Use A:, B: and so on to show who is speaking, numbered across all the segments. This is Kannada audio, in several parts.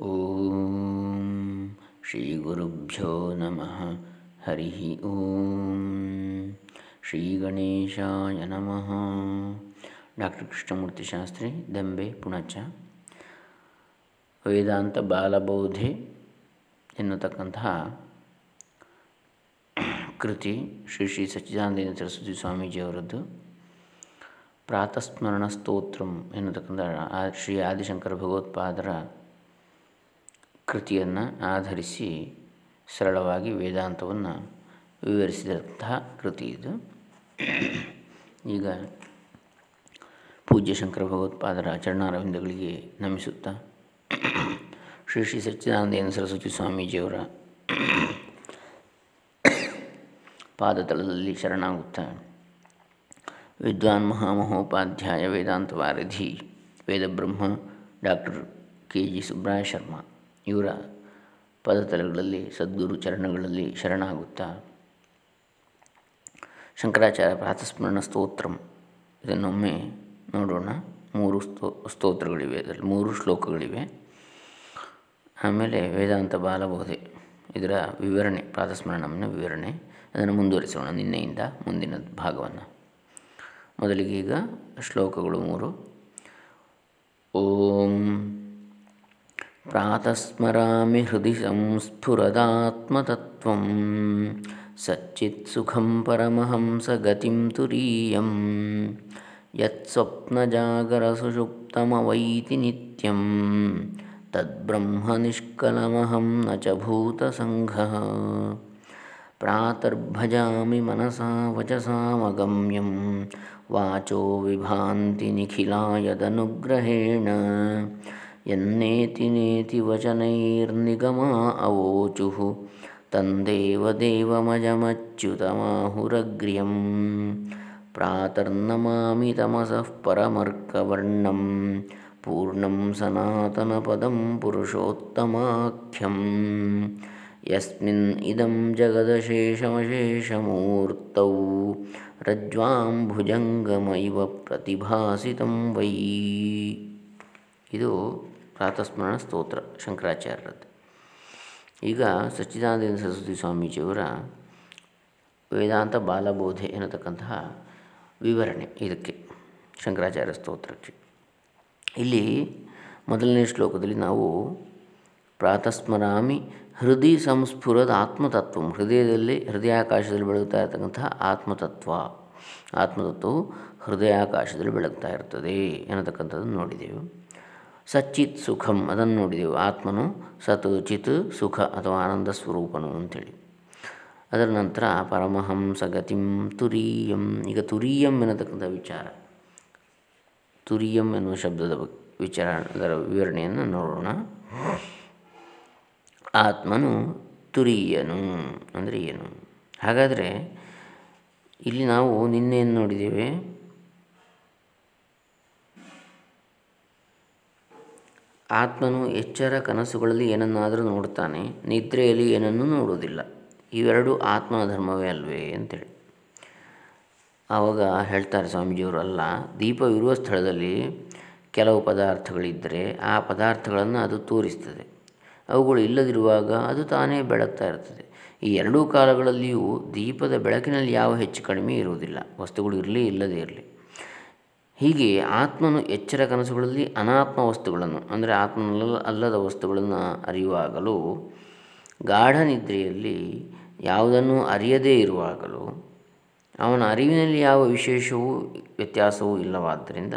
A: ಓಂ ಶ್ರೀ ಗುರುಭ್ಯೋ ನಮಃ. ಹರಿ ಓಂ ಶ್ರೀ ಗಣೇಶಾಯ ನಮಃ. ಡಾಕ್ಟರ್ ಕೃಷ್ಣಮೂರ್ತಿ ಶಾಸ್ತ್ರಿ, ದಂಬೆ, ಪುಣಚ. ವೇದಾಂತ ಬಾಲಬೋಧೆ ಎನ್ನುತಕ್ಕಂತಹ ಕೃತಿ ಶ್ರೀ ಶ್ರೀ ಸಚ್ಚಿದಾನಂದ ಸರಸ್ವತಿ ಸ್ವಾಮೀಜಿಯವರದ್ದು. ಪ್ರಾತಸ್ಮರಣ ಸ್ತೋತ್ರಂ ಎನ್ನುತಕ್ಕಂಥ ಶ್ರೀ ಆದಿಶಂಕರ ಭಗವತ್ಪಾದರ ಕೃತಿಯನ್ನು ಆಧರಿಸಿ ಸರಳವಾಗಿ ವೇದಾಂತವನ್ನು ವಿವರಿಸಿದಂತಹ ಕೃತಿ ಇದು. ಈಗ ಪೂಜ್ಯ ಶಂಕರ ಭಗವತ್ಪಾದರ ಚರಣಾರವಿಂದಗಳಿಗೆ ನಮಿಸುತ್ತಾ ಶ್ರೀ ಶ್ರೀ ಸಚ್ಚಿದಾನಂದೇಂದ್ರ ಸರಸ್ವತಿ ಸ್ವಾಮೀಜಿಯವರ ಪಾದತಳದಲ್ಲಿ ಶರಣಾಗುತ್ತಾ ವಿದ್ವಾನ್ ಮಹಾಮಹೋಪಾಧ್ಯಾಯ ವೇದಾಂತ ವಾರಧಿ ವೇದಬ್ರಹ್ಮ doctor K G Subraya Sharma ಇವರ ಪದತಲಗಳಲ್ಲಿ, ಸದ್ಗುರು ಚರಣಗಳಲ್ಲಿ ಶರಣಾಗುತ್ತಾ? ಶಂಕರಾಚಾರ್ಯ ಪ್ರಾತಸ್ಮರಣ ಸ್ತೋತ್ರಂ. ಇದನ್ನೊಮ್ಮೆ ನೋಡೋಣ. ಮೂರು ಸ್ತೋ, ಸ್ತೋತ್ರಗಳಿವೆ. ಅದರಲ್ಲಿ ಮೂರು ಶ್ಲೋಕಗಳಿವೆ. ಆಮೇಲೆ ವೇದಾಂತ ಬಾಲಬೋಧೆ. ಇದರ ವಿವರಣೆ, ಪ್ರಾತಸ್ಮರಣಂನ ವಿವರಣೆ. ಅದನ್ನು ಮುಂದುವರಿಸೋಣ ನಿನ್ನೆಯಿಂದ ಮುಂದಿನ ಭಾಗವನ್ನು. ಮೊದಲಿಗೆ ಈಗ ಶ್ಲೋಕಗಳು ಮೂರು. प्रातस्मरामि हृदि संस्फुरदात्मतत्त्वं सच्चित्सुखं परमहंसगतिं तुरीयं यत्स्वप्नजागरसुषुप्तमवैति नित्यं तद्ब्रह्मनिष्कलमहं न च भूतसङ्घः। प्रातर्भजामि मनसा वचसामगम्यं वाचो विभान्ति निखिलायदनुग्रहेण। ಯನ್ನೇತಿ ನೇತಿ ವಚನೈರ್ನಿಗಮಾ ಅವೋಚುಃ ತಂದೇವದೇವಮಜಮಚ್ಯುತಮಾಹುರಗ್ರ್ಯಂ ಪ್ರಾತರ್ನಮಾಮಿ ತಮಸಃ ಪರಮರ್ಕವರ್ಣಂ. ಪೂರ್ಣಂ ಸನಾತನಪದಂ ಪುರುಷೋತ್ತಮಾಖ್ಯಂ. ಯಸ್ಮಿನ್ ಇದಂ ಜಗದಶೇಷಮಶೇಷಮೂರ್ತೌ ರಜ್ವಾಂ ಭುಜಂಗಮೈವ ಪ್ರತಿಭಾಸಿತಂ ವೈ. ಇದು ಪ್ರಾತಸ್ಮರಣ ಸ್ತೋತ್ರ ಶಂಕರಾಚಾರ್ಯರದ್ದು. ಈಗ ಸಚ್ಚಿದಾನಂದ ಸರಸ್ವತಿ ಸ್ವಾಮೀಜಿಯವರ ವೇದಾಂತ ಬಾಲಬೋಧೆ ಎನ್ನತಕ್ಕಂತಹ ವಿವರಣೆ ಇದಕ್ಕೆ, ಶಂಕರಾಚಾರ್ಯ ಸ್ತೋತ್ರಕ್ಕೆ. ಇಲ್ಲಿ ಮೊದಲನೇ ಶ್ಲೋಕದಲ್ಲಿ ನಾವು ಪ್ರಾತಸ್ಮರಾಮಿ ಹೃದಯ ಸಂಸ್ಫುರದ ಆತ್ಮತತ್ವ, ಹೃದಯದಲ್ಲಿ ಹೃದಯಾಕಾಶದಲ್ಲಿ ಬೆಳಗ್ತಾ ಇರತಕ್ಕಂತಹ ಆತ್ಮತತ್ವ. ಆತ್ಮತತ್ವವು ಹೃದಯಾಕಾಶದಲ್ಲಿ ಬೆಳಗ್ತಾ ಇರ್ತದೆ ಎನ್ನತಕ್ಕಂಥದ್ದನ್ನು ನೋಡಿದೆವು. ಸಚ್ಚಿತ್ ಸುಖಂ ಅದನ್ನು ನೋಡಿದೆವು. ಆತ್ಮನು ಸತ್ ಚಿತ್ ಸುಖ ಅಥವಾ ಆನಂದ ಸ್ವರೂಪನು ಅಂಥೇಳಿ ಅದರ ನಂತರ ಪರಮಹಂಸ ಗತಿಂ ತುರೀಯಂ. ಈಗ ತುರೀಯಂ ಎನ್ನತಕ್ಕಂಥ ವಿಚಾರ. ತುರೀಯಂ ಎನ್ನುವ ಶಬ್ದದ ಬಗ್ಗೆ ವಿಚಾರ, ಅದರ ವಿವರಣೆಯನ್ನು ನೋಡೋಣ. ಆತ್ಮನು ತುರೀಯನು ಅಂದರೆ ಏನು? ಹಾಗಾದರೆ ಇಲ್ಲಿ ನಾವು ನಿನ್ನೆಯನ್ನು ನೋಡಿದ್ದೇವೆ. ಆತ್ಮನು ಎಚ್ಚರ ಕನಸುಗಳಲ್ಲಿ ಏನನ್ನಾದರೂ ನೋಡ್ತಾನೆ ನಿದ್ರೆಯಲ್ಲಿ ಏನನ್ನೂ ನೋಡುವುದಿಲ್ಲ. ಇವೆರಡೂ ಆತ್ಮನ ಧರ್ಮವೇ ಅಲ್ವೇ ಅಂತೇಳಿ. ಆವಾಗ ಹೇಳ್ತಾರೆ ಸ್ವಾಮೀಜಿಯವರು, ಅಲ್ಲ, ದೀಪವಿರುವ ಸ್ಥಳದಲ್ಲಿ ಕೆಲವು ಪದಾರ್ಥಗಳಿದ್ದರೆ ಆ ಪದಾರ್ಥಗಳನ್ನು ಅದು ತೋರಿಸ್ತದೆ. ಅವುಗಳು ಇಲ್ಲದಿರುವಾಗ ಅದು ತಾನೇ ಬೆಳಗ್ತಾ ಇರ್ತದೆ ಈ ಎರಡೂ ಕಾಲಗಳಲ್ಲಿಯೂ ದೀಪದ ಬೆಳಕಿನಲ್ಲಿ ಯಾವ ಹೆಚ್ಚು ಕಡಿಮೆ ಇರುವುದಿಲ್ಲ. ವಸ್ತುಗಳು ಇರಲಿ, ಇಲ್ಲದೇ ಇರಲಿ. ಹೀಗೆ ಆತ್ಮನು ಎಚ್ಚರ ಕನಸುಗಳಲ್ಲಿ ಅನಾತ್ಮ ವಸ್ತುಗಳನ್ನು, ಅಂದರೆ ಆತ್ಮನಲ್ಲ, ಅಲ್ಲದ ವಸ್ತುಗಳನ್ನು ಅರಿಯುವಾಗಲೂ, ಗಾಢ ನಿದ್ರೆಯಲ್ಲಿ ಯಾವುದನ್ನು ಅರಿಯದೇ ಇರುವಾಗಲೂ, ಅವನ ಅರಿವಿನಲ್ಲಿ ಯಾವ ವಿಶೇಷವೂ, ವ್ಯತ್ಯಾಸವೂ ಇಲ್ಲವಾದ್ದರಿಂದ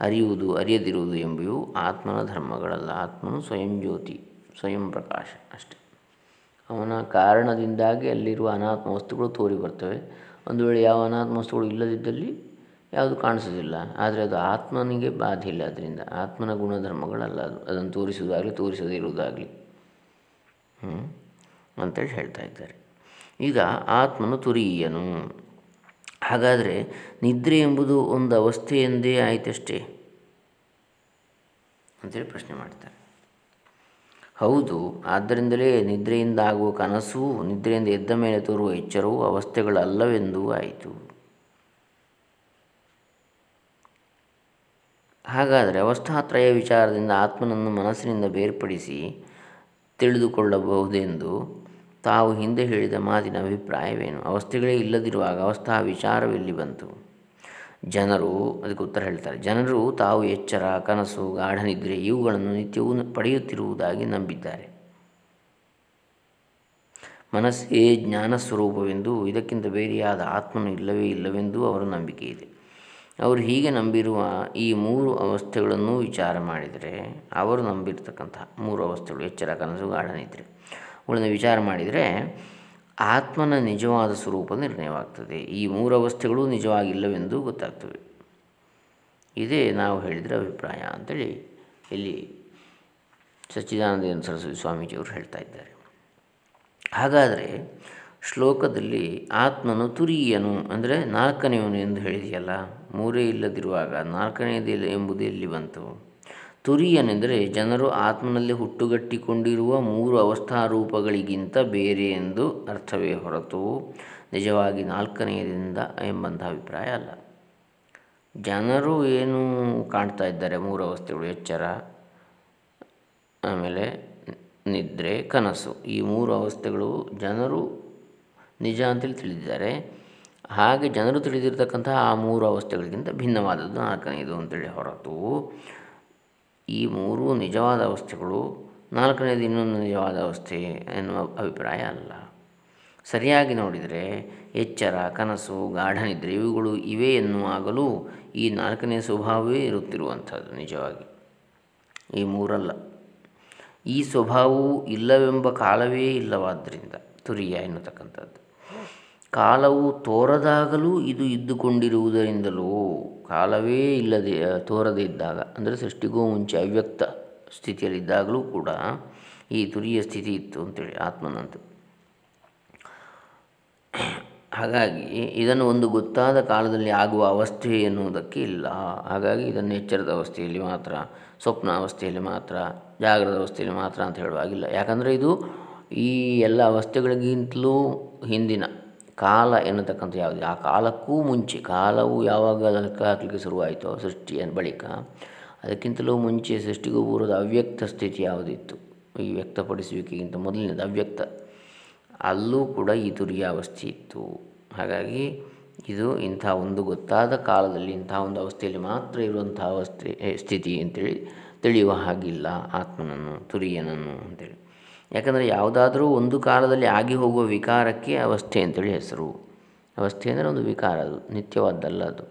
A: ಅರಿಯುವುದು, ಅರಿಯದಿರುವುದು ಎಂಬುವು ಆತ್ಮನ ಧರ್ಮಗಳಲ್ಲ. ಆತ್ಮನು ಸ್ವಯಂ ಜ್ಯೋತಿ, ಸ್ವಯಂ ಪ್ರಕಾಶ ಅಷ್ಟೆ. ಅವನ ಕಾರಣದಿಂದಾಗಿ ಅಲ್ಲಿರುವ ಅನಾತ್ಮ ವಸ್ತುಗಳು ತೋರಿ ಬರ್ತವೆ. ಒಂದು ವೇಳೆ ಯಾವ ಅನಾತ್ಮ ವಸ್ತುಗಳು ಇಲ್ಲದಿದ್ದಲ್ಲಿ ಯಾವುದು ಕಾಣಿಸೋದಿಲ್ಲ ಆದರೆ ಅದು ಆತ್ಮನಿಗೆ ಬಾಧೆ ಇಲ್ಲ ಅದರಿಂದ ಆತ್ಮನ ಗುಣಧರ್ಮಗಳಲ್ಲ ಅದು. ಅದನ್ನು ತೋರಿಸುವುದಾಗಲಿ, ತೋರಿಸದೇ ಇರುವುದಾಗಲಿ. ಹ್ಞೂ ಅಂತೇಳಿ ಹೇಳ್ತಾ ಇದ್ದಾರೆ. ಈಗ ಆತ್ಮನು ತುರಿಯನು. ಹಾಗಾದರೆ ನಿದ್ರೆ ಎಂಬುದು ಒಂದು ಅವಸ್ಥೆ ಎಂದೇ ಆಯಿತಷ್ಟೇ? ಅಂತೇಳಿ ಪ್ರಶ್ನೆ ಮಾಡ್ತಾರೆ. ಹೌದು, ಆದ್ದರಿಂದಲೇ ನಿದ್ರೆಯಿಂದ ಆಗುವ ಕನಸು, ನಿದ್ರೆಯಿಂದ ಎದ್ದ ಮೇಲೆ ತೋರುವ ಎಚ್ಚರವು ಅವಸ್ಥೆಗಳಲ್ಲವೆಂದೂ ಆಯಿತು. ಹಾಗಾದರೆ ಅವಸ್ಥಾತ್ರಯ ವಿಚಾರದಿಂದ ಆತ್ಮನನ್ನು ಮನಸ್ಸಿನಿಂದ ಬೇರ್ಪಡಿಸಿ ತಿಳಿದುಕೊಳ್ಳಬಹುದೆಂದು ತಾವು ಹಿಂದೆ ಹೇಳಿದ ಮಾತಿನ ಅಭಿಪ್ರಾಯವೇನು? ಅವಸ್ಥೆಗಳೇ ಇಲ್ಲದಿರುವಾಗ ಅವಸ್ಥಾ ವಿಚಾರವೆಲ್ಲಿ ಬಂತು? ಜನರು, ಅದಕ್ಕೆ ಉತ್ತರ ಹೇಳ್ತಾರೆ, ಜನರು ತಾವು ಎಚ್ಚರ, ಕನಸು ಗಾಢನಿದ್ರೆ ಇವುಗಳನ್ನು ನಿತ್ಯವೂ ಪಡೆಯುತ್ತಿರುವುದಾಗಿ ನಂಬಿದ್ದಾರೆ. ಮನಸ್ಸೇ ಜ್ಞಾನ ಸ್ವರೂಪವೆಂದು ಇದಕ್ಕಿಂತ ಬೇರೆಯಾದ ಆತ್ಮನು ಇಲ್ಲವೇ ಇಲ್ಲವೆಂದು ಅವರ ನಂಬಿಕೆ ಇದೆ. ಅವರು ಹೀಗೆ ನಂಬಿರುವ ಈ ಮೂರು ಅವಸ್ಥೆಗಳನ್ನು ವಿಚಾರ ಮಾಡಿದರೆ, ಅವರು ನಂಬಿರ್ತಕ್ಕಂತಹ ಮೂರು ಅವಸ್ಥೆಗಳು, ಎಚ್ಚರ, ಕನಸು ಗಾಢನಿದ್ರೆ ಅವುಗಳನ್ನು ವಿಚಾರ ಮಾಡಿದರೆ, ಆತ್ಮನ ನಿಜವಾದ ಸ್ವರೂಪ ನಿರ್ಣಯವಾಗ್ತದೆ. ಈ ಮೂರು ಅವಸ್ಥೆಗಳು ನಿಜವಾಗಿಲ್ಲವೆಂದು ಗೊತ್ತಾಗ್ತವೆ. ಇದೇ ನಾವು ಹೇಳಿದರೆ ಅಭಿಪ್ರಾಯ ಅಂತೇಳಿ ಇಲ್ಲಿ ಸಚ್ಚಿದಾನಂದ ಸರಸ್ವತಿ ಸ್ವಾಮೀಜಿಯವರು ಹೇಳ್ತಾ ಇದ್ದಾರೆ. ಹಾಗಾದರೆ ಶ್ಲೋಕದಲ್ಲಿ ಆತ್ಮನು ತುರಿಯನು ಅಂದರೆ ನಾಲ್ಕನೆಯವನು ಎಂದು ಹೇಳಿದೆಯಲ್ಲ? ಮೂರೇ ಇಲ್ಲದಿರುವಾಗ ನಾಲ್ಕನೆಯದು ಎಂಬುದು ಎಲ್ಲಿ ಬಂತು. ತುರಿಯನೆಂದರೆ ಜನರು ಆತ್ಮನಲ್ಲಿ ಹುಟ್ಟುಗಟ್ಟಿಕೊಂಡಿರುವ ಮೂರು ಅವಸ್ಥಾರೂಪಗಳಿಗಿಂತ ಬೇರೆ ಎಂದು ಅರ್ಥವೇ ಹೊರತು ನಿಜವಾಗಿ ನಾಲ್ಕನೆಯದಿಂದ ಎಂಬಂಥ ಅಭಿಪ್ರಾಯ ಅಲ್ಲ. ಜನರು ಏನು ಕಾಣ್ತಾ ಇದ್ದಾರೆ? ಮೂರು ಅವಸ್ಥೆಗಳು, ಎಚ್ಚರ, ಆಮೇಲೆ ನಿದ್ರೆ, ಕನಸು. ಈ ಮೂರು ಅವಸ್ಥೆಗಳು ಜನರು ನಿಜ ಅಂತೇಳಿ ತಿಳಿದಿದ್ದಾರೆ. ಹಾಗೆ ಜನರು ತಿಳಿದಿರತಕ್ಕಂತಹ ಆ ಮೂರು ಅವಸ್ಥೆಗಳಿಗಿಂತ ಭಿನ್ನವಾದದ್ದು ನಾಲ್ಕನೆಯದು ಅಂತೇಳಿ ಹೊರತು. ಈ ಮೂರು ನಿಜವಾದ ಅವಸ್ಥೆಗಳು ನಾಲ್ಕನೇದು ಇನ್ನೊಂದು ನಿಜವಾದ ಅವಸ್ಥೆ ಎನ್ನುವ ಅಭಿಪ್ರಾಯ ಅಲ್ಲ. ಸರಿಯಾಗಿ ನೋಡಿದರೆ ಎಚ್ಚರ, ಕನಸು ಗಾಢನಿದ್ರೆ ಇವುಗಳು ಇವೆ ಎನ್ನುವಾಗಲೂ ಈ ನಾಲ್ಕನೇ ಸ್ವಭಾವವೇ ಇರುತ್ತಿರುವಂಥದ್ದು ನಿಜವಾಗಿ. ಈ ಮೂರಲ್ಲ. ಈ ಸ್ವಭಾವವು ಇಲ್ಲವೆಂಬ ಕಾಲವೇ ಇಲ್ಲವಾದ್ದರಿಂದ ತುರಿಯ ಎನ್ನತಕ್ಕಂಥದ್ದು. ಕಾಲವು ತೋರದಾಗಲೂ ಇದು ಇದ್ದುಕೊಂಡಿರುವುದರಿಂದಲೂ ಕಾಲವೇ ಇಲ್ಲದೆ ತೋರದೇ ಇದ್ದಾಗ ಅಂದರೆ ಸೃಷ್ಟಿಗೂ ಮುಂಚೆ ಅವ್ಯಕ್ತ ಸ್ಥಿತಿಯಲ್ಲಿದ್ದಾಗಲೂ ಕೂಡ ಈ ತುರಿಯ ಸ್ಥಿತಿ ಇತ್ತು ಅಂತೇಳಿ ಆತ್ಮನಂತೆ. ಹಾಗಾಗಿ ಇದನ್ನು ಒಂದು ಗೊತ್ತಾದ ಕಾಲದಲ್ಲಿ ಆಗುವ ಅವಸ್ಥೆ ಎನ್ನುವುದಕ್ಕೆ ಇಲ್ಲ. ಹಾಗಾಗಿ ಇದನ್ನು ಎಚ್ಚರದ ಅವಸ್ಥೆಯಲ್ಲಿ ಮಾತ್ರ, ಸ್ವಪ್ನ ಅವಸ್ಥೆಯಲ್ಲಿ ಮಾತ್ರ, ಜಾಗ್ರದ ಅವಸ್ಥೆಯಲ್ಲಿ ಮಾತ್ರ ಅಂತ ಹೇಳುವಾಗಿಲ್ಲ ಯಾಕಂದರೆ ಇದು ಈ ಎಲ್ಲ ಅವಸ್ಥೆಗಳಿಗಿಂತಲೂ ಹಿಂದಿನ ಕಾಲ ಎನ್ನತಕ್ಕಂಥ ಯಾವುದು? ಆ ಕಾಲಕ್ಕೂ ಮುಂಚೆ, ಕಾಲವು ಯಾವಾಗ ಲೆಕ್ಕ ಹಾಕಲಿಕ್ಕೆ ಶುರುವಾಯಿತೋ, ಸೃಷ್ಟಿಯ ಬಳಿಕ, ಅದಕ್ಕಿಂತಲೂ ಮುಂಚೆ ಸೃಷ್ಟಿಗೂ ಪೂರ್ವದ ಅವ್ಯಕ್ತ ಸ್ಥಿತಿ ಯಾವುದಿತ್ತು? ಈ ವ್ಯಕ್ತಪಡಿಸುವಿಕೆಗಿಂತ ಮೊದಲನೇದು ಅವ್ಯಕ್ತ. ಅಲ್ಲೂ ಕೂಡ ಈ ತುರಿಯ ಅವಸ್ಥೆ ಇತ್ತು. ಹಾಗಾಗಿ ಇದು ಇಂಥ ಒಂದು ಗೊತ್ತಾದ ಕಾಲದಲ್ಲಿ ಇಂಥ ಒಂದು ಅವಸ್ಥೆಯಲ್ಲಿ ಮಾತ್ರ ಇರುವಂಥ ಅವಸ್ಥೆ, ಸ್ಥಿತಿ ಅಂತೇಳಿ ತಿಳಿಯುವ ಹಾಗಿಲ್ಲ. ಆತ್ಮನನ್ನು, ತುರಿಯನನ್ನು ಅಂತೇಳಿ. ಯಾಕಂದರೆ ಯಾವುದಾದರೂ ಒಂದು ಕಾಲದಲ್ಲಿ ಆಗಿ ಹೋಗುವ ವಿಕಾರಕ್ಕೆ ಅವಸ್ಥೆ ಅಂತೇಳಿ ಹೆಸರು. ಅವಸ್ಥೆ ಅಂದರೆ ಒಂದು ವಿಕಾರ ಅದು, ನಿತ್ಯವಾದ್ದಲ್ಲ ಅದು.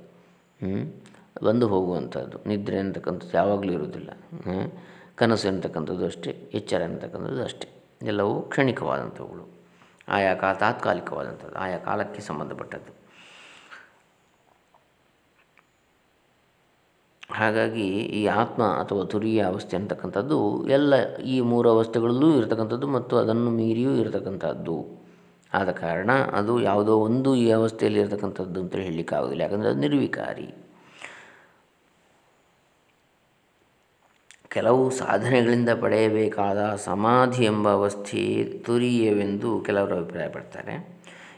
A: ಬಂದು ಹೋಗುವಂಥದ್ದು, ನಿದ್ರೆ ಅಂತಕ್ಕಂಥದ್ದು ಯಾವಾಗಲೂ ಇರುವುದಿಲ್ಲ. ಕನಸು ಅಂತಕ್ಕಂಥದ್ದು ಅಷ್ಟೇ, ಎಚ್ಚರ ಅಂತಕ್ಕಂಥದ್ದು ಅಷ್ಟೇ. ಎಲ್ಲವೂ ಕ್ಷಣಿಕವಾದಂಥವುಗಳು. ಆಯಾ ಕಾಲ ತಾತ್ಕಾಲಿಕವಾದಂಥದ್ದು, ಆಯಾ ಕಾಲಕ್ಕೆ ಸಂಬಂಧಪಟ್ಟದ್ದು. ಹಾಗಾಗಿ ಈ ಆತ್ಮ ಅಥವಾ ತುರಿಯ ಅವಸ್ಥೆ ಅಂತಕ್ಕಂಥದ್ದು ಎಲ್ಲ ಈ ಮೂರು ಅವಸ್ಥೆಗಳಲ್ಲೂ ಇರತಕ್ಕಂಥದ್ದು ಮತ್ತು ಅದನ್ನು ಮೀರಿಯೂ ಇರತಕ್ಕಂಥದ್ದು. ಆದ ಕಾರಣ ಅದು ಯಾವುದೋ ಒಂದು ಈ ಅವಸ್ಥೆಯಲ್ಲಿ ಇರತಕ್ಕಂಥದ್ದು ಅಂತ ಹೇಳಲಿಕ್ಕಾಗೋದಿಲ್ಲ ಯಾಕಂದರೆ ಅದು ನಿರ್ವಿಕಾರಿ. ಕೆಲವು ಸಾಧನೆಗಳಿಂದ ಪಡೆಯಬೇಕಾದ ಸಮಾಧಿ ಎಂಬ ಅವಸ್ಥೆ ತುರಿಯವೆಂದು ಕೆಲವರು ಅಭಿಪ್ರಾಯಪಡ್ತಾರೆ.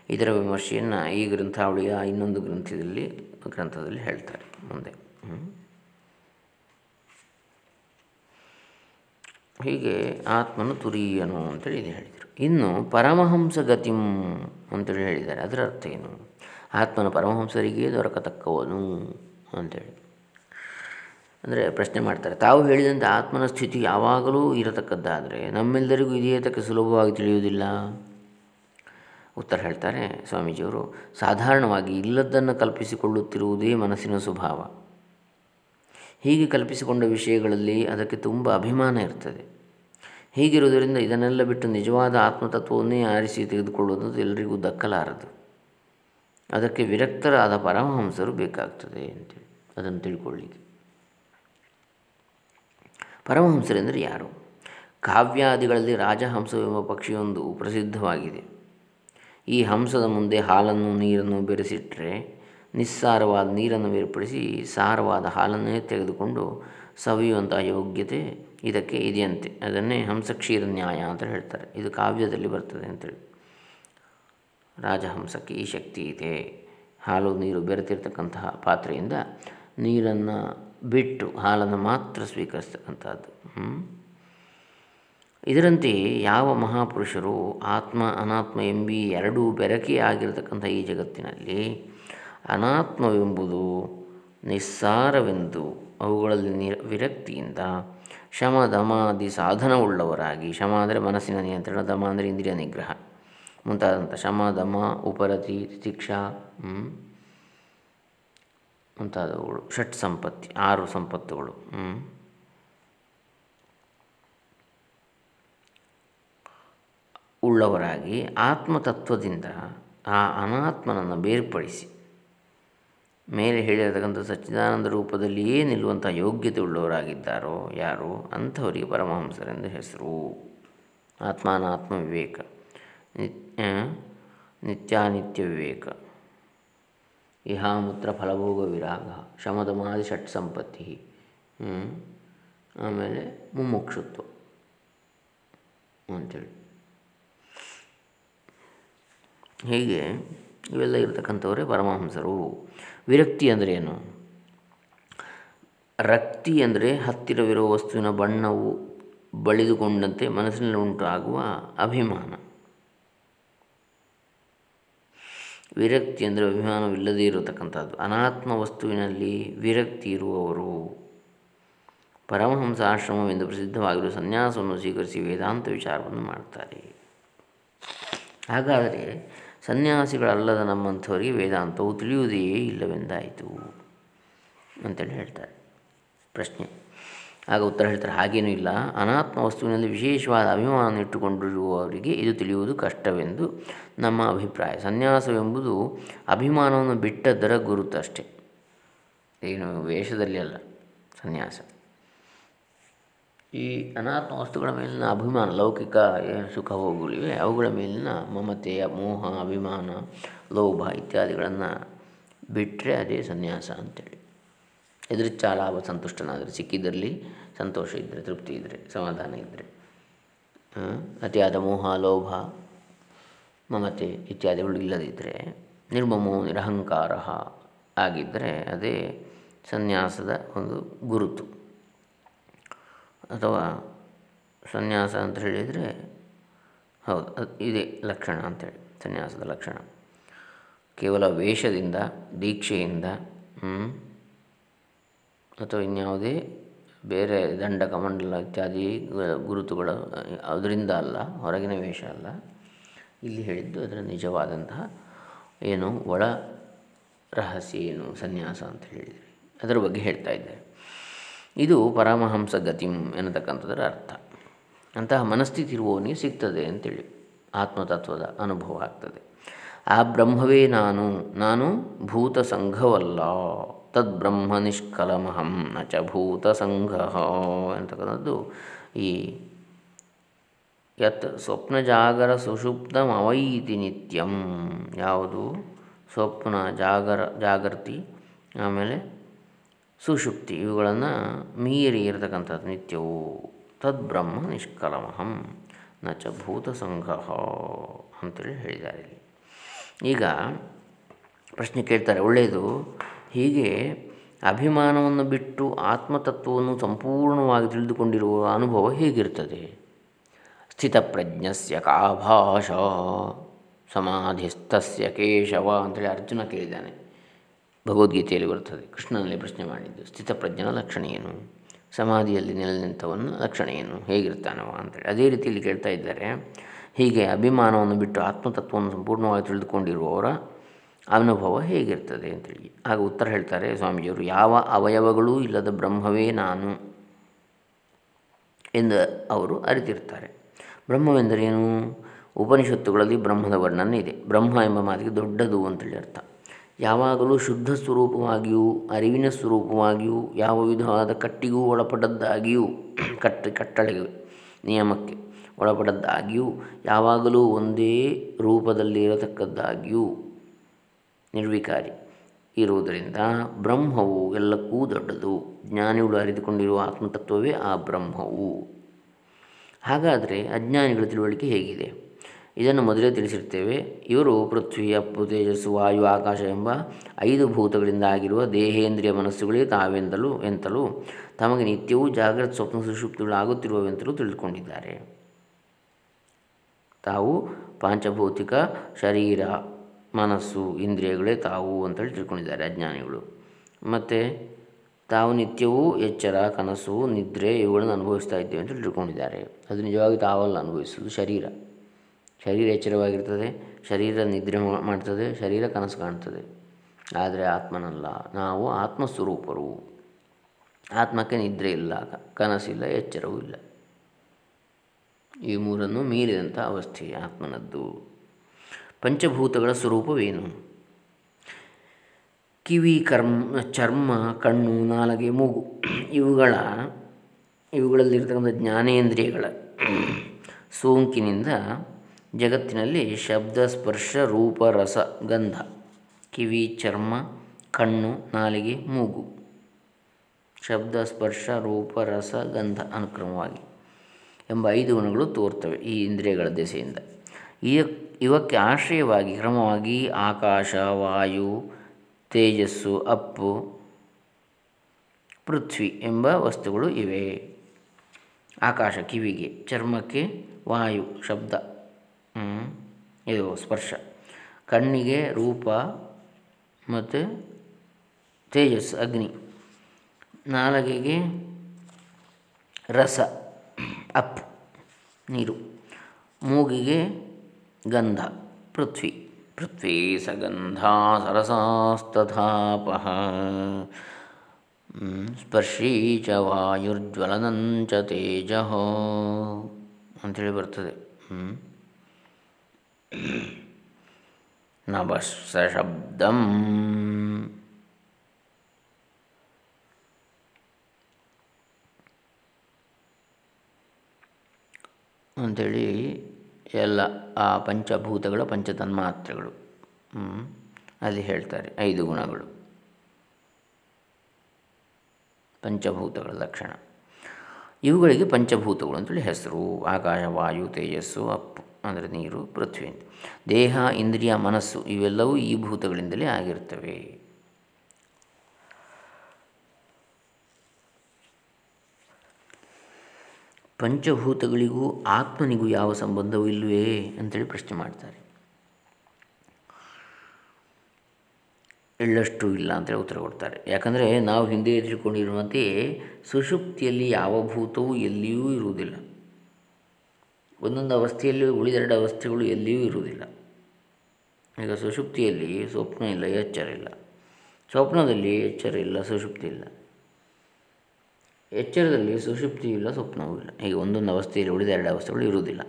A: ಇದರ ವಿಮರ್ಶೆಯನ್ನು ಈ ಗ್ರಂಥಾವಳಿಯ ಇನ್ನೊಂದು ಗ್ರಂಥದಲ್ಲಿ ಗ್ರಂಥದಲ್ಲಿ ಹೇಳ್ತಾರೆ ಮುಂದೆ. ಹೀಗೆ ಆತ್ಮನು ತುರಿಯನು ಅಂತೇಳಿ ಇದು ಹೇಳಿದರು. ಇನ್ನು ಪರಮಹಂಸ ಗತಿಂ ಅಂತೇಳಿ ಹೇಳಿದ್ದಾರೆ. ಅದರ ಅರ್ಥ ಏನು? ಆತ್ಮನ ಪರಮಹಂಸರಿಗೆ ದೊರಕತಕ್ಕವನು ಅಂತೇಳಿ. ಅಂದರೆ ಪ್ರಶ್ನೆ ಮಾಡ್ತಾರೆ, ತಾವು ಹೇಳಿದಂತೆ ಆತ್ಮನ ಸ್ಥಿತಿ ಯಾವಾಗಲೂ ಇರತಕ್ಕದ್ದಾದರೆ ನಮ್ಮೆಲ್ಲರಿಗೂ ಇದೇ ಸುಲಭವಾಗಿ ತಿಳಿಯುವುದಿಲ್ಲ? ಉತ್ತರ ಹೇಳ್ತಾರೆ ಸ್ವಾಮೀಜಿಯವರು, ಸಾಧಾರಣವಾಗಿ ಇಲ್ಲದ್ದನ್ನು ಕಲ್ಪಿಸಿಕೊಳ್ಳುತ್ತಿರುವುದೇ ಮನಸ್ಸಿನ ಸ್ವಭಾವ. ಹೀಗೆ ಕಲ್ಪಿಸಿಕೊಂಡ ವಿಷಯಗಳಲ್ಲಿ ಅದಕ್ಕೆ ತುಂಬ ಅಭಿಮಾನ ಇರ್ತದೆ. ಹೀಗಿರುವುದರಿಂದ ಇದನ್ನೆಲ್ಲ ಬಿಟ್ಟು ನಿಜವಾದ ಆತ್ಮತತ್ವವನ್ನೇ ಆರಿಸಿ ತೆಗೆದುಕೊಳ್ಳುವುದು ಎಲ್ಲರಿಗೂ ದಕ್ಕಲಾರದು. ಅದಕ್ಕೆ ವಿರಕ್ತರಾದ ಪರಮಹಂಸರು ಬೇಕಾಗ್ತದೆ ಅಂತೇಳಿ. ಅದನ್ನು ತಿಳ್ಕೊಳ್ಳಿಕ್ಕೆ. ಪರಮಹಂಸರೆಂದರೆ ಯಾರು? ಕಾವ್ಯಾದಿಗಳಲ್ಲಿ ರಾಜಹಂಸವೆಂಬ ಪಕ್ಷಿಯೊಂದು ಪ್ರಸಿದ್ಧವಾಗಿದೆ. ಈ ಹಂಸದ ಮುಂದೆ ಹಾಲನ್ನು ನೀರನ್ನು ಬೆರೆಸಿಟ್ಟರೆ ನಿಸ್ಸಾರವಾದ ನೀರನ್ನು ಬೇರ್ಪಡಿಸಿ ಸಾರವಾದ ಹಾಲನ್ನೇ ತೆಗೆದುಕೊಂಡು ಸವಿಯುವಂಥ ಯೋಗ್ಯತೆ ಇದಕ್ಕೆ ಇದೆಯಂತೆ. ಅದನ್ನೇ ಹಂಸಕ್ಷೀರ ನ್ಯಾಯ ಅಂತ ಹೇಳ್ತಾರೆ. ಇದು ಕಾವ್ಯದಲ್ಲಿ ಬರ್ತದೆ ಅಂತೇಳಿ. ರಾಜಹಂಸಕ್ಕೆ ಈ ಶಕ್ತಿ ಇದೆ. ಹಾಲು, ನೀರು ಬೆರೆತಿರ್ತಕ್ಕಂತಹ ಪಾತ್ರೆಯಿಂದ ನೀರನ್ನು ಬಿಟ್ಟು ಹಾಲನ್ನು ಮಾತ್ರ ಸ್ವೀಕರಿಸ್ತಕ್ಕಂಥದ್ದು. ಇದರಂತೆಯೇ ಯಾವ ಮಹಾಪುರುಷರು ಆತ್ಮ, ಅನಾತ್ಮ ಎಂಬಿ ಎರಡೂ ಬೆರಕೆ ಆಗಿರತಕ್ಕಂಥ ಈ ಜಗತ್ತಿನಲ್ಲಿ ಅನಾತ್ಮವೆಂಬುದು ನಿಸ್ಸಾರವೆಂದು ಅವುಗಳಲ್ಲಿ ನಿರ ವಿರಕ್ತಿಯಿಂದ ಶಮ ದಮಾದಿ ಸಾಧನವುಳ್ಳವರಾಗಿ ಶಮ ಅಂದರೆ ಮನಸ್ಸಿನ ನಿಯಂತ್ರಣ, ದಮ ಅಂದರೆ ಇಂದ್ರಿಯ ನಿಗ್ರಹ. ಮುಂತಾದಂಥ ಶಮ ದಮ, ಉಪರತಿ ತಿತಿಕ್ಷಾ ಮುಂತಾದವುಗಳು. ಷಟ್ ಸಂಪತ್ತಿ, ಆರು ಸಂಪತ್ತುಗಳು ಉಳ್ಳವರಾಗಿ ಆತ್ಮತತ್ವದಿಂದ ಆ ಅನಾತ್ಮನನ್ನು ಬೇರ್ಪಡಿಸಿ. ಮೇಲೆ ಹೇಳಿರತಕ್ಕಂಥ ಸಚ್ಚಿದಾನಂದ ರೂಪದಲ್ಲಿಯೇ ನಿಲ್ಲುವಂಥ ಯೋಗ್ಯತೆ ಉಳ್ಳವರಾಗಿದ್ದಾರೋ ಯಾರು? ಅಂಥವರಿಗೆ ಪರಮಹಂಸರೆಂದು ಹೆಸರು. ಆತ್ಮಾನಾತ್ಮ ವಿವೇಕ ನಿತ್ಯ ನಿತ್ಯಾನಿತ್ಯ ವಿವೇಕ. ಇಹಾಮೂತ್ರ ಫಲಭೋಗ ವಿರಾಗ. ಶಮದಮಾದಿ ಷಟ್ ಸಂಪತ್ತಿ ಆಮೇಲೆ ಮುಮುಕ್ಷುತ್ವ ಅಂಥೇಳಿ ಹೀಗೆ ಇವೆಲ್ಲ ಇರತಕ್ಕಂಥವರೇ ಪರಮಹಂಸರು. ವಿರಕ್ತಿ ಅಂದರೆ ಏನು? ರಕ್ತಿ ಅಂದರೆ ಹತ್ತಿರವಿರುವ ವಸ್ತುವಿನ ಬಣ್ಣವು ಬಳಿದುಕೊಂಡಂತೆ ಮನಸ್ಸಿನಲ್ಲಿ ಉಂಟಾಗುವ ಅಭಿಮಾನ. ವಿರಕ್ತಿ ಅಂದರೆ ಅಭಿಮಾನವಿಲ್ಲದೇ ಇರತಕ್ಕಂಥದ್ದು. ಅನಾತ್ಮ ವಸ್ತುವಿನಲ್ಲಿ ವಿರಕ್ತಿ ಇರುವವರು ಪರಮಹಂಸ ಆಶ್ರಮವೆಂದು ಪ್ರಸಿದ್ಧವಾಗಿರುವ ಸನ್ಯಾಸವನ್ನು ಸ್ವೀಕರಿಸಿ ವೇದಾಂತ ವಿಚಾರವನ್ನು ಮಾಡ್ತಾರೆ. ಹಾಗಾದರೆ ಸನ್ಯಾಸಿಗಳಲ್ಲದ ನಮ್ಮಂಥವರಿಗೆ ವೇದಾಂತವು ತಿಳಿಯುವುದೇ ಇಲ್ಲವೆಂದಾಯಿತು ಅಂತೇಳಿ ಹೇಳ್ತಾರೆ. ಪ್ರಶ್ನೆ. ಆಗ ಉತ್ತರ ಹೇಳ್ತಾರೆ, ಹಾಗೇನೂ ಇಲ್ಲ. ಅನಾತ್ಮ ವಸ್ತುವಿನಲ್ಲಿ ವಿಶೇಷವಾದ ಅಭಿಮಾನ ಇಟ್ಟುಕೊಂಡಿರುವವರಿಗೆ ಇದು ತಿಳಿಯುವುದು ಕಷ್ಟವೆಂದು ನಮ್ಮ ಅಭಿಪ್ರಾಯ. ಸನ್ಯಾಸವೆಂಬುದು ಅಭಿಮಾನವನ್ನು ಬಿಟ್ಟದರ ಗುರುತಷ್ಟೇ. ಏನು, ವೇಷದಲ್ಲಿ ಅಲ್ಲ, ಸನ್ಯಾಸ. ಈ ಅನಾತ್ಮ ವಸ್ತುಗಳ ಮೇಲಿನ ಅಭಿಮಾನ, ಲೌಕಿಕ ಏನು ಸುಖ ಹೋಗುಗಳಿವೆ, ಅವುಗಳ ಮೇಲಿನ ಮಮತೆಯ, ಮೋಹ, ಅಭಿಮಾನ, ಲೋಭ ಇತ್ಯಾದಿಗಳನ್ನು ಬಿಟ್ಟರೆ ಅದೇ ಸನ್ಯಾಸ ಅಂತೇಳಿ. ಎದುರಿಚ್ಛ ಲಾಭ ಸಂತುಷ್ಟನಾದರೆ ಸಿಕ್ಕಿದ್ದರಲ್ಲಿ ಸಂತೋಷ ಇದ್ದರೆ ತೃಪ್ತಿ ಇದ್ದರೆ ಸಮಾಧಾನ ಇದ್ದರೆ ಅತಿಯಾದ ಮೋಹ, ಲೋಭ, ಮಮತೆ ಇತ್ಯಾದಿಗಳು ಇಲ್ಲದಿದ್ದರೆ ನಿರ್ಮಮೋ ನಿರಹಂಕಾರ ಆಗಿದ್ದರೆ ಅದೇ ಸನ್ಯಾಸದ ಒಂದು ಗುರುತು. ಅಥವಾ ಸನ್ಯಾಸ ಅಂತ ಹೇಳಿದರೆ ಹೌದು, ಅದು ಇದೆ ಲಕ್ಷಣ ಅಂತೇಳಿ, ಸನ್ಯಾಸದ ಲಕ್ಷಣ. ಕೇವಲ ವೇಷದಿಂದ, ದೀಕ್ಷೆಯಿಂದ ಅಥವಾ ಇನ್ಯಾವುದೇ ಬೇರೆ ದಂಡ, ಕಮಂಡಲ ಇತ್ಯಾದಿ ಗುರುತುಗಳು, ಅದರಿಂದ ಅಲ್ಲ, ಹೊರಗಿನ ವೇಷ ಅಲ್ಲ, ಇಲ್ಲಿ ಹೇಳಿದ್ದು ಅದರ ನಿಜವಾದಂತಹ ಏನು ಒಳ ರಹಸ್ಯ ಏನು, ಸನ್ಯಾಸ ಅಂತ ಹೇಳಿದರೆ. ಅದರ ಬಗ್ಗೆ ಹೇಳ್ತಾ ಇದ್ದಾರೆ. ಇದು ಪರಮಹಂಸ ಗತಿಂ ಎನ್ನತಕ್ಕಂಥದ್ರ ಅರ್ಥ. ಅಂತಹ ಮನಸ್ಥಿತಿ ಇರುವವನಿಗೆ ಸಿಗ್ತದೆ ಅಂತೇಳಿ. ಆತ್ಮತತ್ವದ ಅನುಭವ ಆಗ್ತದೆ. ಆ ಬ್ರಹ್ಮವೇ ನಾನು ನಾನು ಭೂತ ಸಂಘವಲ್ಲ ತದ್ ಬ್ರಹ್ಮ ನಿಷ್ಕಲಮಹಂ ನ ಚ ಭೂತ ಸಂಘ ಅಂತಕ್ಕಂಥದ್ದು ಈ ಯತ್ ಸ್ವಪ್ನ ಜಾಗರ ಸುಷುಪ್ತಮವೈತಿ ನಿತ್ಯಂ. ಯಾವುದು? ಸ್ವಪ್ನ ಜಾಗರ, ಜಾಗೃತಿ, ಆಮೇಲೆ ಸುಷುಪ್ತಿ ಇವುಗಳನ್ನು ಮೀರಿ ಇರತಕ್ಕಂಥದ್ದು ನಿತ್ಯವೂ. ತದ್ಬ್ರಹ್ಮ ನಿಷ್ಕಲಮಹಂ ನಚ ಭೂತ ಸಂಘ ಅಂತೇಳಿ ಹೇಳಿದ್ದಾರೆ ಇಲ್ಲಿ. ಈಗ ಪ್ರಶ್ನೆ ಕೇಳ್ತಾರೆ, ಒಳ್ಳೆಯದು. ಹೀಗೆ ಅಭಿಮಾನವನ್ನು ಬಿಟ್ಟು ಆತ್ಮತತ್ವವನ್ನು ಸಂಪೂರ್ಣವಾಗಿ ತಿಳಿದುಕೊಂಡಿರುವ ಅನುಭವ ಹೇಗಿರ್ತದೆ? ಸ್ಥಿತಪ್ರಜ್ಞಸ್ಯ ಕಾಭಾಷ ಸಮಾಧಿಸ್ತಸ್ಯ ಕೇಶವ ಅಂತೇಳಿ ಅರ್ಜುನ ಕೇಳಿದ್ದಾನೆ. ಭಗವದ್ಗೀತೆಯಲ್ಲಿ ಬರುತ್ತದೆ. ಕೃಷ್ಣನಲ್ಲಿ ಪ್ರಶ್ನೆ ಮಾಡಿದ್ದು ಸ್ಥಿತಪ್ರಜ್ಞನ ಲಕ್ಷಣ ಏನು ಸಮಾಧಿಯಲ್ಲಿ ನೆಲೆ ನಿಂತವನ ಲಕ್ಷಣ ಏನು ಹೇಗಿರ್ತಾನವ ಅಂತೇಳಿ. ಅದೇ ರೀತಿಯಲ್ಲಿ ಕೇಳ್ತಾ ಇದ್ದಾರೆ. ಹೀಗೆ ಅಭಿಮಾನವನ್ನು ಬಿಟ್ಟು ಆತ್ಮತತ್ವವನ್ನು ಸಂಪೂರ್ಣವಾಗಿ ತಿಳಿದುಕೊಂಡಿರುವವರ ಅನುಭವ ಹೇಗಿರ್ತದೆ ಅಂತೇಳಿ. ಆಗ ಉತ್ತರ ಹೇಳ್ತಾರೆ ಸ್ವಾಮೀಜಿಯವರು, ಯಾವ ಅವಯವಗಳೂ ಇಲ್ಲದ ಬ್ರಹ್ಮವೇ ನಾನು ಎಂದು ಅವರು ಅರಿತಿರ್ತಾರೆ. ಬ್ರಹ್ಮವೆಂದರೇನು? ಉಪನಿಷತ್ತುಗಳಲ್ಲಿ ಬ್ರಹ್ಮದ ವರ್ಣನೆ ಇದೆ. ಬ್ರಹ್ಮ ಎಂಬ ಮಾತಿಗೆ ದೊಡ್ಡದು ಅಂತೇಳಿ ಅರ್ಥ. ಯಾವಾಗಲೂ ಶುದ್ಧ ಸ್ವರೂಪವಾಗಿಯೂ, ಅರಿವಿನ ಸ್ವರೂಪವಾಗಿಯೂ, ಯಾವ ವಿಧವಾದ ಕಟ್ಟಿಗೂ ಒಳಪಟ್ಟದ್ದಾಗಿಯೂ ಕಟ್ಟ ಕಟ್ಟಳೆಗೆ, ನಿಯಮಕ್ಕೆ ಒಳಪಡದ್ದಾಗಿಯೂ, ಯಾವಾಗಲೂ ಒಂದೇ ರೂಪದಲ್ಲಿ ಇರತಕ್ಕದ್ದಾಗಿಯೂ ನಿರ್ವಿಕಾರಿ ಇರುವುದರಿಂದ ಬ್ರಹ್ಮವು ಎಲ್ಲಕ್ಕೂ ದೊಡ್ಡದು. ಜ್ಞಾನಿಗಳು ಅರಿತುಕೊಂಡಿರುವ ಆತ್ಮತತ್ವವೇ ಆ ಬ್ರಹ್ಮವು. ಹಾಗಾದರೆ ಅಜ್ಞಾನಿಗಳ ತಿಳುವಳಿಕೆ ಹೇಗಿದೆ? ಇದನ್ನು ಮೊದಲೇ ತಿಳಿಸಿರ್ತೇವೆ ಇವರು ಪೃಥ್ವಿ ಅಪ್ಪು ತೇಜಸ್ಸು ವಾಯು, ಆಕಾಶ ಎಂಬ ಐದು ಭೂತಗಳಿಂದ ಆಗಿರುವ ದೇಹೇಂದ್ರಿಯ ಮನಸ್ಸುಗಳೇ ತಾವೆಂದಲೂ ಎಂತಲೂ ತಮಗೆ ನಿತ್ಯವೂ ಜಾಗ್ರತ ಸ್ವಪ್ನ ಸುಷುಪ್ತಿಗಳು ಆಗುತ್ತಿರುವವೆಂತಲೂ ತಿಳಿದುಕೊಂಡಿದ್ದಾರೆ. ತಾವು ಪಾಂಚಭೌತಿಕ ಶರೀರ, ಮನಸ್ಸು, ಇಂದ್ರಿಯಗಳೇ ತಾವು ಅಂತೇಳಿ ತಿಳ್ಕೊಂಡಿದ್ದಾರೆ ಅಜ್ಞಾನಿಗಳು. ಮತ್ತು ತಾವು ನಿತ್ಯವೂ ಎಚ್ಚರ, ಕನಸು, ನಿದ್ರೆ ಇವುಗಳನ್ನು ಅನುಭವಿಸ್ತಾ ಇದ್ದೇವೆ ಅಂತ ತಿಳ್ಕೊಂಡಿದ್ದಾರೆ. ಅದು ನಿಜವಾಗಿ ತಾವಲ್ಲ ಅನುಭವಿಸೋದು ಶರೀರ. ಶರೀರ ಎಚ್ಚರವಾಗಿರ್ತದೆ, ಶರೀರ ನಿದ್ರೆ ಮಾಡ್ತದೆ, ಶರೀರ ಕನಸು ಕಾಣ್ತದೆ. ಆದರೆ ಆತ್ಮನಲ್ಲ, ನಾವು ಆತ್ಮಸ್ವರೂಪರು. ಆತ್ಮಕ್ಕೆ ನಿದ್ರೆ ಇಲ್ಲ ಕನಸಿಲ್ಲ, ಎಚ್ಚರವೂ ಇಲ್ಲ. ಈ ಮೂರನ್ನು ಮೀರಿದಂಥ ಅವಸ್ಥೆ ಆತ್ಮನದ್ದು. ಪಂಚಭೂತಗಳ ಸ್ವರೂಪವೇನು? ಕಿವಿ, ಕರ್ಮ, ಚರ್ಮ, ಕಣ್ಣು, ನಾಲಗೆ, ಮೂಗು. ಇವುಗಳ, ಇವುಗಳಲ್ಲಿರ್ತಕ್ಕಂಥ ಜ್ಞಾನೇಂದ್ರಿಯಗಳ ಸೋಂಕಿನಿಂದ ಜಗತ್ತಿನಲ್ಲಿ ಶಬ್ದ ಸ್ಪರ್ಶ ರೂಪ ರಸ ಗಂಧ, ಕಿವಿ, ಚರ್ಮ, ಕಣ್ಣು, ನಾಲಿಗೆ, ಮೂಗು. ಶಬ್ದ ಸ್ಪರ್ಶ ರೂಪ ರಸ ಗಂಧ ಅನುಕ್ರಮವಾಗಿ ಎಂಬ ಐದು ಗುಣಗಳು ತೋರ್ತವೆ ಈ ಇಂದ್ರಿಯಗಳ ದೆಸೆಯಿಂದ. ಇವಕ್ಕೆ ಆಶ್ರಯವಾಗಿ ಕ್ರಮವಾಗಿ ಆಕಾಶ, ವಾಯು, ತೇಜಸ್ಸು, ಅಪ್ಪು, ಪೃಥ್ವಿ ಎಂಬ ವಸ್ತುಗಳು ಇವೆ. ಆಕಾಶ ಕಿವಿಗೆ, ಚರ್ಮಕ್ಕೆ ವಾಯು ಶಬ್ದ. ಇದು ಸ್ಪರ್ಶ. ಕಣ್ಣಿಗೆ ರೂಪ ಮತ್ತು ತೇಜಸ್, ಅಗ್ನಿ. ನಾಲಗೆಗೆ ರಸ, ಅಪ್, ನೀರು. ಮೂಗಿಗೆ ಗಂಧ, ಪೃಥ್ವಿ. ಪೃಥ್ವಿ ಸಗಂಧ ಸರಸಾಸ್ತಥಾಪಹ ಸ್ಪರ್ಶೀ ಚ ವಾಯುರ್ಜ್ವಲನಂಚ ತೇಜ ಅಂಥೇಳಿ ಬರ್ತದೆ. ನಭಸ್ಸ ಶಬ್ದಂ ಅಂಥೇಳಿ ಎಲ್ಲ ಆ ಪಂಚಭೂತಗಳ, ಪಂಚತನ್ಮಾತ್ರೆಗಳು ಅಲ್ಲಿ ಹೇಳ್ತಾರೆ ಐದು ಗುಣಗಳು. ಪಂಚಭೂತಗಳ ಲಕ್ಷಣ. ಇವುಗಳಿಗೆ ಪಂಚಭೂತಗಳು ಅಂತೇಳಿ ಹೆಸರು, ಆಕಾಶ, ವಾಯು, ತೇಜಸ್ಸು, ಅಪ್ಪು. ಅಂದರೆ ನೀರು, ಪೃಥ್ವಿ ದೇಹ, ಇಂದ್ರಿಯ, ಮನಸ್ಸು ಇವೆಲ್ಲವೂ ಈ ಭೂತಗಳಿಂದಲೇ ಆಗಿರ್ತವೆ. ಪಂಚಭೂತಗಳಿಗೂ ಆತ್ಮನಿಗೂ ಯಾವ ಸಂಬಂಧವೂ ಇಲ್ಲವೇ ಅಂತೇಳಿ ಪ್ರಶ್ನೆ ಮಾಡ್ತಾರೆ. ಎಳ್ಳಷ್ಟು ಇಲ್ಲ ಅಂತೇಳಿ ಉತ್ತರ ಕೊಡ್ತಾರೆ. ಯಾಕಂದರೆ ನಾವು ಹಿಂದೆ ಎದುರಿಕೊಂಡಿರುವಂತೆ ಸುಷುಪ್ತಿಯಲ್ಲಿ ಯಾವ ಭೂತವೂ ಎಲ್ಲಿಯೂ ಇರುವುದಿಲ್ಲ. ಒಂದೊಂದು ಅವಸ್ಥೆಯಲ್ಲಿ ಉಳಿದೆರಡು ಅವಸ್ಥೆಗಳು ಎಲ್ಲಿಯೂ ಇರುವುದಿಲ್ಲ. ಈಗ ಸುಷುಪ್ತಿಯಲ್ಲಿ ಸ್ವಪ್ನ ಇಲ್ಲ, ಎಚ್ಚರ ಇಲ್ಲ. ಸ್ವಪ್ನದಲ್ಲಿ ಎಚ್ಚರ ಇಲ್ಲ, ಸುಷುಪ್ತಿ ಇಲ್ಲ. ಎಚ್ಚರದಲ್ಲಿ ಸುಷುಪ್ತಿ ಇಲ್ಲ, ಸ್ವಪ್ನವೂ ಇಲ್ಲ. ಈಗ ಒಂದೊಂದು ಅವಸ್ಥೆಯಲ್ಲಿ ಉಳಿದ ಎರಡು ಅವಸ್ಥೆಗಳು ಇರುವುದಿಲ್ಲ.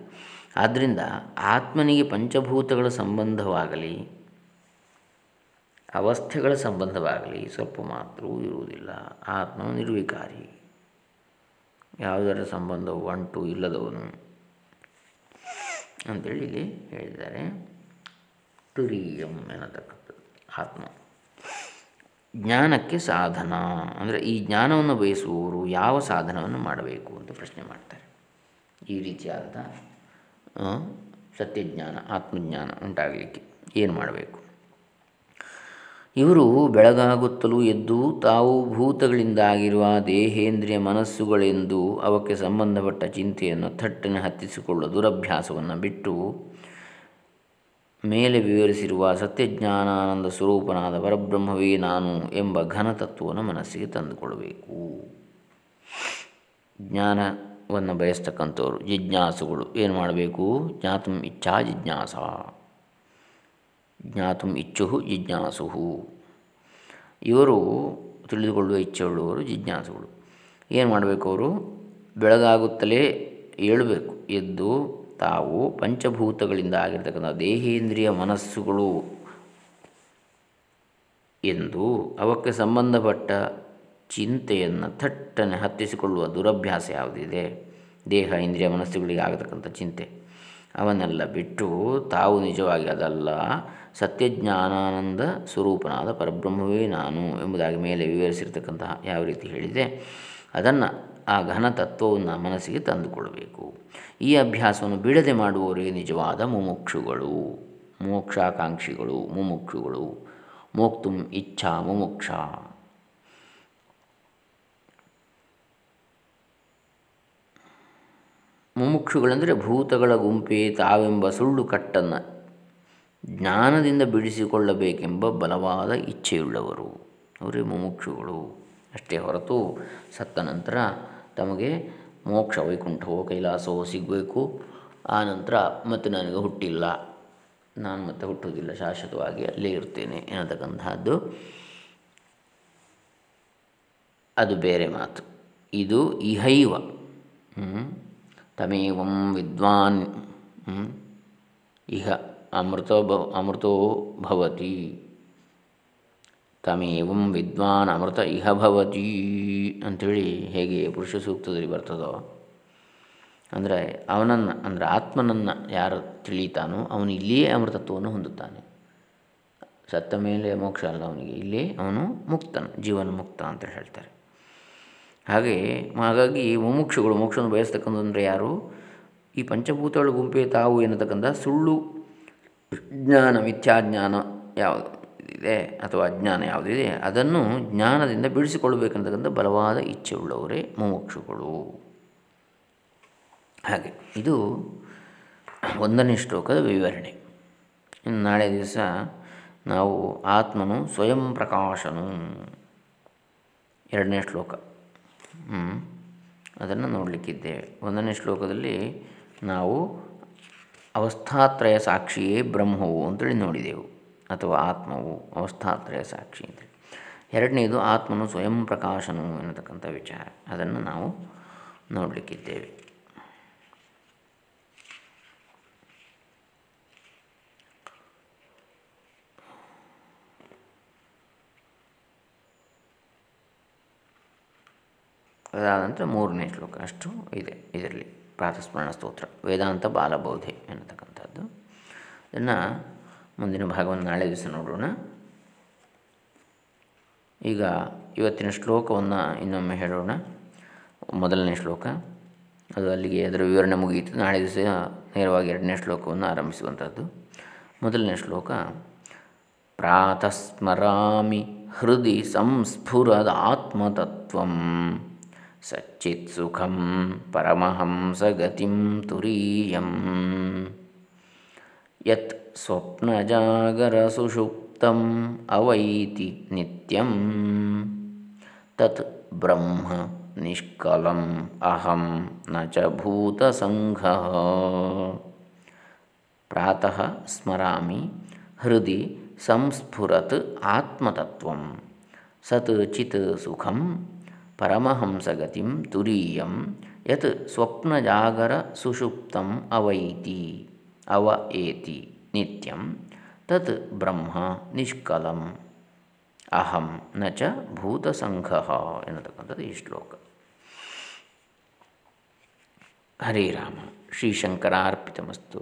A: ಆದ್ದರಿಂದ ಆತ್ಮನಿಗೆ ಪಂಚಭೂತಗಳ ಸಂಬಂಧವಾಗಲಿ, ಅವಸ್ಥೆಗಳ ಸಂಬಂಧವಾಗಲಿ ಸ್ವಲ್ಪ ಮಾತ್ರವೂ ಇರುವುದಿಲ್ಲ. ಆತ್ಮ ನಿರ್ವಿಕಾರಿ. ಯಾವುದರ ಸಂಬಂಧವು ಅಂಟು ಇಲ್ಲದವನು ಅಂತೇಳಿ ಇಲ್ಲಿ ಹೇಳಿದ್ದಾರೆ ತುರಿಯಂ ಎನ್ನತಕ್ಕಂಥದ್ದು, ಆತ್ಮ. ಜ್ಞಾನಕ್ಕೆ ಸಾಧನ. ಅಂದರೆ ಈ ಜ್ಞಾನವನ್ನು ಬಯಸುವವರು ಯಾವ ಸಾಧನವನ್ನು ಮಾಡಬೇಕು ಅಂತ ಪ್ರಶ್ನೆ ಮಾಡ್ತಾರೆ. ಈ ರೀತಿಯಾದ ಸತ್ಯಜ್ಞಾನ, ಆತ್ಮಜ್ಞಾನ ಉಂಟಾಗಲಿಕ್ಕೆ ಏನು ಮಾಡಬೇಕು? ಇವರು ಬೆಳಗಾಗುತ್ತಲೂ ಎದ್ದು ತಾವು ಭೂತಗಳಿಂದಾಗಿರುವ ದೇಹೇಂದ್ರಿಯ ಮನಸ್ಸುಗಳೆಂದು ಅವಕ್ಕೆ ಸಂಬಂಧಪಟ್ಟ ಚಿಂತೆಯನ್ನು ಥಟ್ಟನೆ ಹತ್ತಿಸಿಕೊಳ್ಳುವ ದುರಭ್ಯಾಸವನ್ನು ಬಿಟ್ಟು ಮೇಲೆ ವಿವರಿಸಿರುವ ಸತ್ಯಜ್ಞಾನಾನಂದ ಸ್ವರೂಪನಾದ ಪರಬ್ರಹ್ಮವೇ ನಾನು ಎಂಬ ಘನತತ್ವವನ್ನು ಮನಸ್ಸಿಗೆ ತಂದುಕೊಳ್ಬೇಕು ಜ್ಞಾನವನ್ನು ಬಯಸ್ತಕ್ಕಂಥವ್ರು, ಜಿಜ್ಞಾಸುಗಳು, ಏನು ಮಾಡಬೇಕು? ಜ್ಞಾತ್ಮ ಇಚ್ಛಾ ಜಿಜ್ಞಾಸ. ಜ್ಞಾತು ಇಚ್ಛು ಜಿಜ್ಞಾಸು ಇವರು ತಿಳಿದುಕೊಳ್ಳುವ ಇಚ್ಛೆಯುಳ್ಳವರು ಜಿಜ್ಞಾಸುಗಳು. ಏನು ಮಾಡಬೇಕು ಅವರು? ಬೆಳಗಾಗುತ್ತಲೇ ಏಳಬೇಕು. ಎದ್ದು ತಾವು ಪಂಚಭೂತಗಳಿಂದ ಆಗಿರ್ತಕ್ಕಂಥ ದೇಹೇಂದ್ರಿಯ ಮನಸ್ಸುಗಳು ಎಂದು ಅವಕ್ಕೆ ಸಂಬಂಧಪಟ್ಟ ಚಿಂತೆಯನ್ನು ಥಟ್ಟನೆ ಹತ್ತಿಸಿಕೊಳ್ಳುವ ದುರಭ್ಯಾಸ ಯಾವುದಿದೆ? ದೇಹ, ಇಂದ್ರಿಯ, ಮನಸ್ಸುಗಳಿಗೆ ಆಗತಕ್ಕಂಥ ಚಿಂತೆ. ಅವನ್ನೆಲ್ಲ ಬಿಟ್ಟು ತಾವು ನಿಜವಾಗಿ ಅದಲ್ಲ. ಸತ್ಯಜ್ಞಾನಾನಂದ ಸ್ವರೂಪನಾದ ಪರಬ್ರಹ್ಮವೇ ನಾನು ಎಂಬುದಾಗಿ ಮೇಲೆ ವಿವರಿಸಿರ್ತಕ್ಕಂತಹ ಯಾವ ರೀತಿ ಹೇಳಿದೆ. ಅದನ್ನು ಆ ಘನ ತತ್ವವನ್ನು ಮನಸ್ಸಿಗೆ ತಂದುಕೊಳ್ಬೇಕು ಈ ಅಭ್ಯಾಸವನ್ನು ಬಿಡದೆ ಮಾಡುವವರಿಗೆ ನಿಜವಾದ ಮುಮುಕ್ಷುಗಳು. ಮೋಕ್ಷಾಕಾಂಕ್ಷಿಗಳು, ಮುಮುಕ್ಷುಗಳು. ಮೋಕ್ತುಂ ಇಚ್ಛಾ ಮುಮುಕ್ಷ. ಮುಮುಕ್ಷುಗಳಂದರೆ ಭೂತಗಳ ಗುಂಪೇ ತಾವೆಂಬ ಸುಳ್ಳು ಕಟ್ಟನ್ನು ಜ್ಞಾನದಿಂದ ಬಿಡಿಸಿಕೊಳ್ಳಬೇಕೆಂಬ ಬಲವಾದ ಇಚ್ಛೆಯುಳ್ಳವರು. ಅವರೇ ಮುಮುಕ್ಷುಗಳು. ಅಷ್ಟೇ ಹೊರತು ಸತ್ತ ನಂತರ ತಮಗೆ ಮೋಕ್ಷ ವೈಕುಂಠವೋ ಕೈಲಾಸವೋ ಸಿಗಬೇಕು. ಆ ನಂತರ ಮತ್ತೆ ನನಗೆ ಹುಟ್ಟಿಲ್ಲ. ನಾನು ಮತ್ತೆ ಹುಟ್ಟುವುದಿಲ್ಲ. ಶಾಶ್ವತವಾಗಿ ಅಲ್ಲೇ ಇರ್ತೇನೆ ಎನ್ನತಕ್ಕಂತಹದ್ದು ಅದು ಬೇರೆ ಮಾತು. ಇದು ಇಹೈವ. ತಮೇವಂ ವಿದ್ವಾನ್ ಇಹ ಅಮೃತ ಅಮೃತೋ ಭವತಿ. ತಮೇವಂ ವಿದ್ವಾನ್ ಅಮೃತ ಇಹ ಭವತಿ ಅಂಥೇಳಿ ಹೇಗೆ ಪುರುಷ ಸೂಕ್ತದಲ್ಲಿ ಬರ್ತದೋ, ಅಂದರೆ ಅವನನ್ನು, ಅಂದರೆ ಆತ್ಮನನ್ನು ಯಾರು ತಿಳಿತಾನೋ ಅವನು ಇಲ್ಲಿಯೇ ಅಮೃತತ್ವವನ್ನು ಹೊಂದುತ್ತಾನೆ. ಸತ್ತ ಮೇಲೆ ಮೋಕ್ಷ ಅಲ್ಲ ಅವನಿಗೆ ಇಲ್ಲಿ ಅವನು ಮುಕ್ತನು, ಜೀವನ ಮುಕ್ತ ಅಂತ ಹೇಳ್ತಾರೆ. ಹಾಗೆ ಹಾಗಾಗಿ ಮುಮುಕ್ಷುಗಳು ಮೋಕ್ಷವನ್ನು ಬಯಸ್ತಕ್ಕಂಥಂದರೆ ಯಾರು? ಈ ಪಂಚಭೂತಗಳ ಗುಂಪೇ ತಾವು ಎನ್ನತಕ್ಕಂಥ ಸುಳ್ಳು, ಜ್ಞಾನ, ಮಿಥ್ಯಾಜ್ಞಾನ ಯಾವುದು ಇದೆ ಅಥವಾ ಅಜ್ಞಾನ ಯಾವುದಿದೆ ಅದನ್ನು ಜ್ಞಾನದಿಂದ ಬಿಡಿಸಿಕೊಳ್ಳಬೇಕಂತಕ್ಕಂಥ ಬಲವಾದ ಇಚ್ಛೆ ಉಳ್ಳವರೇ ಮುಮುಕ್ಷುಗಳು. ಹಾಗೆ, ಇದು ಒಂದನೇ ಶ್ಲೋಕದ ವಿವರಣೆ. ಇನ್ನು ನಾಳೆ ದಿವಸ ನಾವು ಆತ್ಮನು ಸ್ವಯಂ ಪ್ರಕಾಶನು. ಎರಡನೇ ಶ್ಲೋಕ. ಅದನ್ನು ನೋಡಲಿಕ್ಕಿದ್ದೇವೆ ಒಂದನೇ ಶ್ಲೋಕದಲ್ಲಿ ನಾವು ಅವಸ್ಥಾತ್ರಯ ಸಾಕ್ಷಿಯೇ ಬ್ರಹ್ಮವು ಅಂತೇಳಿ ನೋಡಿದೆವು. ಅಥವಾ ಆತ್ಮವು ಅವಸ್ಥಾತ್ರಯ ಸಾಕ್ಷಿ ಅಂತೇಳಿ. ಎರಡನೇದು ಆತ್ಮನು ಸ್ವಯಂ ಪ್ರಕಾಶನು ಎನ್ನತಕ್ಕಂಥ ವಿಚಾರ. ಅದನ್ನು ನಾವು ನೋಡಲಿಕ್ಕಿದ್ದೇವೆ. ಅದಾದ ಮೂರನೇ ಶ್ಲೋಕ ಅಷ್ಟು ಇದೆ ಇದರಲ್ಲಿ. ಪ್ರಾತಸ್ಮರಣ ಸ್ತೋತ್ರ, ವೇದಾಂತ ಬಾಲಬೋಧೆ ಎನ್ನತಕ್ಕಂಥದ್ದು. ಇದನ್ನು ಮುಂದಿನ ಭಾಗವನ್ನು ನಾಳೆ ದಿವಸ ನೋಡೋಣ. ಈಗ ಇವತ್ತಿನ ಶ್ಲೋಕವನ್ನು ಇನ್ನೊಮ್ಮೆ ಹೇಳೋಣ. ಮೊದಲನೇ ಶ್ಲೋಕ. ಅದು ಅಲ್ಲಿಗೆ ಅದರ ವಿವರಣೆ ಮುಗಿಯಿತು. ನಾಳೆ ದಿವಸ ನೇರವಾಗಿ ಎರಡನೇ ಶ್ಲೋಕವನ್ನು ಆರಂಭಿಸುವಂಥದ್ದು. ಮೊದಲನೇ ಶ್ಲೋಕ, ಪ್ರಾತಸ್ಮರಾಮಿ ಹೃದಯ ಸಂಸ್ಫುರದ सच्चित्सुखं परमहंसगतिं तुरीयम्। यत् स्वप्नजागरसुषुप्तम् अवैति नित्यं तत् ब्रह्म निष्कलम् अहं न च भूतसङ्घः। प्रातः स्मरामि हृदि संस्फुरत् आत्मतत्त्वं सत् चित् सुखं ಪರಮಹಂಸಗತಿಂ ತುರೀಯಂ ಯತ್ ಸ್ವಪ್ನಜಾಗರ ಸುಷುಪ್ತಂ ಅವೈತಿ, ಅವ ಏತಿ ನಿತ್ಯಂ ತತ್ ಬ್ರಹ್ಮ ನಿಷ್ಕಲಂ. ಅಹಂ ನ ಚ ಭೂತಸಂಘ ಎನ್ನತಕ್ಕಂಥದ್ದು ಈ ಶ್ಲೋಕ. ಹರೇ ರಾಮ, ಶ್ರೀ ಶಂಕರಾರ್ಪಿತಮಸ್ತು,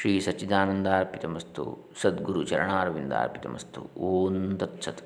A: ಶ್ರೀ ಸಚ್ಚಿದಾನಂದಾರ್ಪಿತಮಸ್ತು, ಸದ್ಗುರು ಚರಣಾರವಿಂದಾರ್ಪಿತಮಸ್ತು, ಓಂ ದತ್ಸತ್